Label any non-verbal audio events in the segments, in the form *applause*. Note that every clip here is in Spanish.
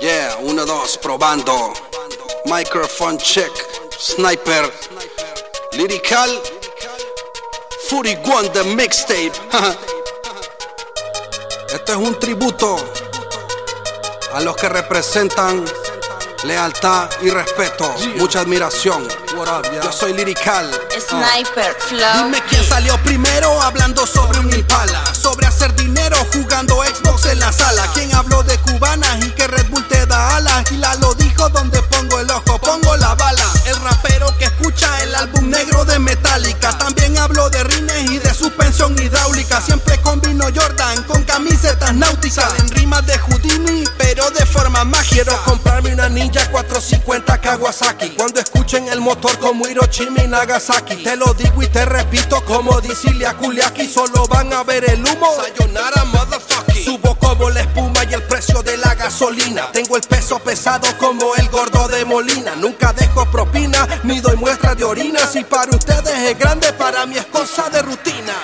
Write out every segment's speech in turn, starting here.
Yeah, 1, 2, probando. Microphone check. Sniper. Lyrical. 41 The Mixtape. *laughs* Esto es un tributo a los que representan lealtad y respeto. Mucha admiración. Yo soy Lyrical. Sniper, flow. Dime quién salió primero hablando sobre un impala. Sobre hacer dinero jugando Xbox en la sala. También habló de rines y de suspensión hidráulica. Siempre combino Jordan con camisetas náuticas. En rimas de Houdini, pero de forma mágica. Quiero comprarme una Ninja 450 Kawasaki. Cuando escuchen el motor como Hiroshima y Nagasaki. Te lo digo y te repito como dice Kuliaki. Solo van a ver el humo. Sayonara, gasolina. Tengo el peso pesado como el gordo de Molina. Nunca dejo propina ni doy muestra de orina. Si para ustedes es grande, para mí es cosa de rutina.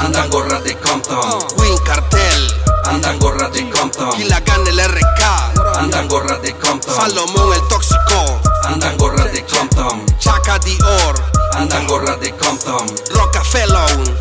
Andan gorras de Compton, Queen Cartel. andan gorras de Compton, Y la gana el RK. andan gorras de Compton, Salomón el tóxico. andan gorras de Compton, Chaca Dior. andan gorras de Compton, Rockefeller.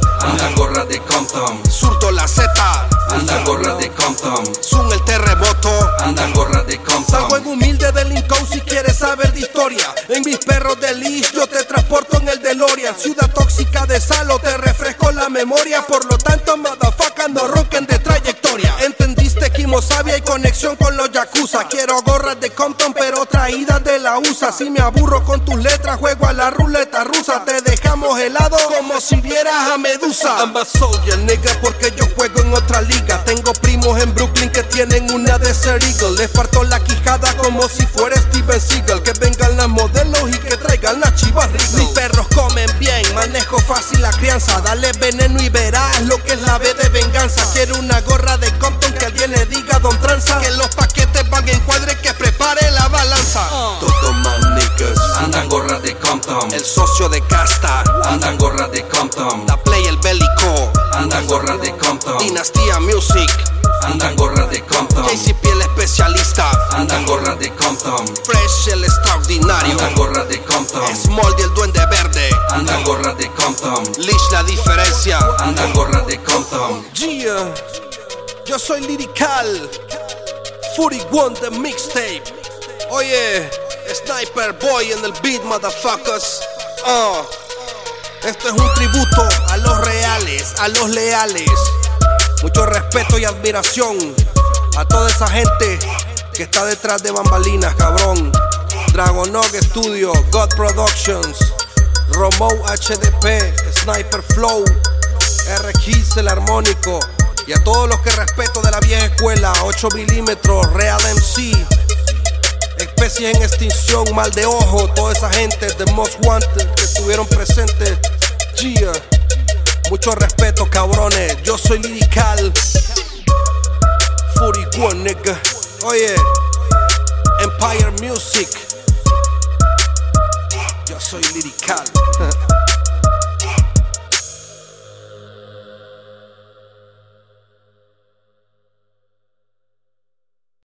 Ciudad tóxica de Salo te refresco la memoria. Por lo tanto, motherfucker, no ronquen de trayectoria. Entendiste que Sabia hay conexión con los Yakuza. Quiero gorras de Compton, pero traídas de la USA. Si me aburro con tus letras, juego a la ruleta rusa. Te dejamos helado como si vieras a Medusa. I'm a soldier, nigga, porque yo juego en otra liga. Tengo primos en Brooklyn que tienen una de Ser Eagle. Les parto la quijada como si fuera Steven Seagal. Que vengan las modelos y que traigan las chivas Regal. Mis perros Dale veneno y verás lo que es la B de venganza. Quiero una gorra de Compton que alguien le diga Don Tranza. Que los paquetes van en cuadre, que prepare la balanza. todos más niggas andan gorras de Compton, El socio de casta, andan gorras de Compton, la play el bélico. andan gorras de Compton, Dinastía Music, Yo soy Lyrical. 41 The Mixtape. Oye, Sniper Boy en el beat, motherfuckers. Ah. Esto es un tributo a los reales, a los leales. Mucho respeto y admiración a toda esa gente que está detrás de bambalinas, cabrón. Dragonog Studio, God Productions, Romo HDP, Sniper Flow, RX el armónico. Y a todos los que respeto de la vieja escuela, 8 milímetros, Real MC. Especies en extinción, mal de ojo, toda esa gente de Most Wanted que estuvieron presentes. Yeah. Mucho respeto, cabrones. Yo soy lirical. 41, nigga. Oye, Empire Music. Yo soy lirical.